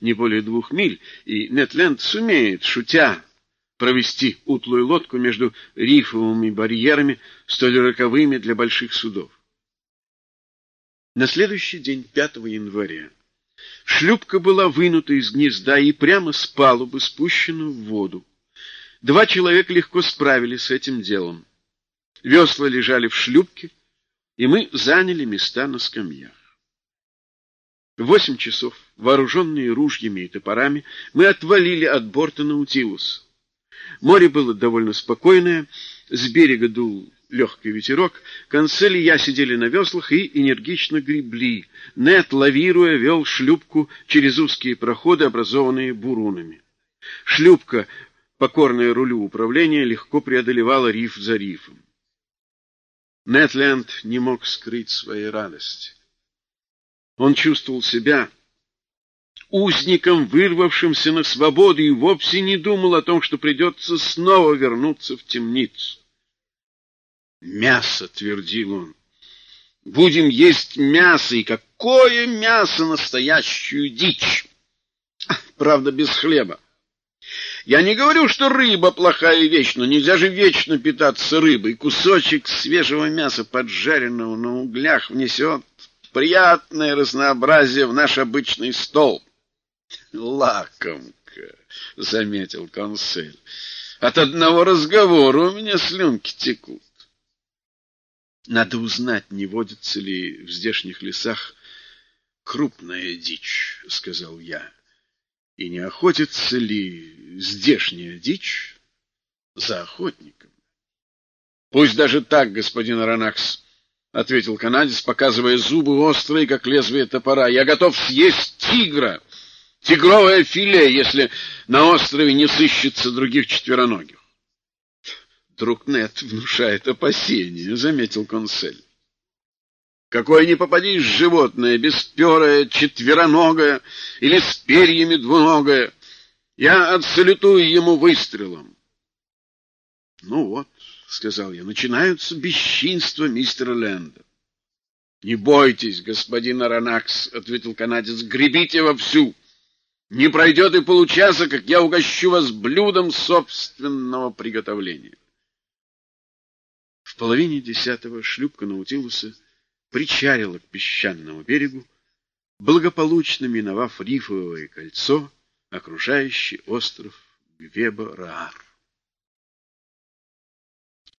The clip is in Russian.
не более двух миль, и Нетленд сумеет, шутя, провести утлую лодку между рифовыми барьерами, столь роковыми для больших судов. На следующий день, 5 января, шлюпка была вынута из гнезда и прямо с палубы спущена в воду. Два человека легко справились с этим делом. Весла лежали в шлюпке, и мы заняли места на скамьях. В восемь часов, вооруженные ружьями и топорами, мы отвалили от борта Наутилуса. Море было довольно спокойное, с берега дул легкий ветерок, Консель и я сидели на веслах и энергично гребли. Нет, лавируя, вел шлюпку через узкие проходы, образованные бурунами. Шлюпка, покорная рулю управления, легко преодолевала риф за рифом. Нетленд не мог скрыть своей радости. Он чувствовал себя узником, вырвавшимся на свободу, и вовсе не думал о том, что придется снова вернуться в темницу. «Мясо», — твердил он, — «будем есть мясо, и какое мясо, настоящую дичь! Правда, без хлеба. Я не говорю, что рыба плохая вещь, но нельзя же вечно питаться рыбой. Кусочек свежего мяса, поджаренного на углях, внесет приятное разнообразие в наш обычный стол. Лакомка, — заметил консель. От одного разговора у меня слюнки текут. Надо узнать, не водится ли в здешних лесах крупная дичь, — сказал я. И не охотится ли здешняя дичь за охотником? — Пусть даже так, господин Аронакс, — ответил канадец, показывая зубы острые, как лезвие топора. — Я готов съесть тигра, тигровое филе, если на острове не сыщется других четвероногих. — Друг Нет внушает опасения, — заметил консель. Какое ни попадись животное, бесперое, четвероногое или с перьями двуногое, я отсалютую ему выстрелом. — Ну вот, — сказал я, — начинаются бесчинства мистера Ленда. — Не бойтесь, господин Аронакс, — ответил канадец, — гребите вовсю. Не пройдет и получаса, как я угощу вас блюдом собственного приготовления. В половине десятого шлюпка Наутилуса — причалила к песчаному берегу, благополучно миновав рифовое кольцо, окружающее остров Гвеба-Раар.